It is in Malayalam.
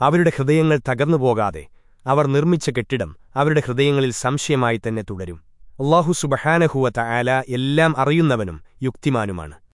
അവരുടെ ഹൃദയങ്ങൾ തകർന്നുപോകാതെ അവർ നിർമ്മിച്ച കെട്ടിടം അവരുടെ ഹൃദയങ്ങളിൽ സംശയമായി തന്നെ തുടരും. അള്ളാഹു സുബഹാനഹുവ തആല എല്ലാം അറിയുന്നവനും യുക്തിമാനുമാണ്.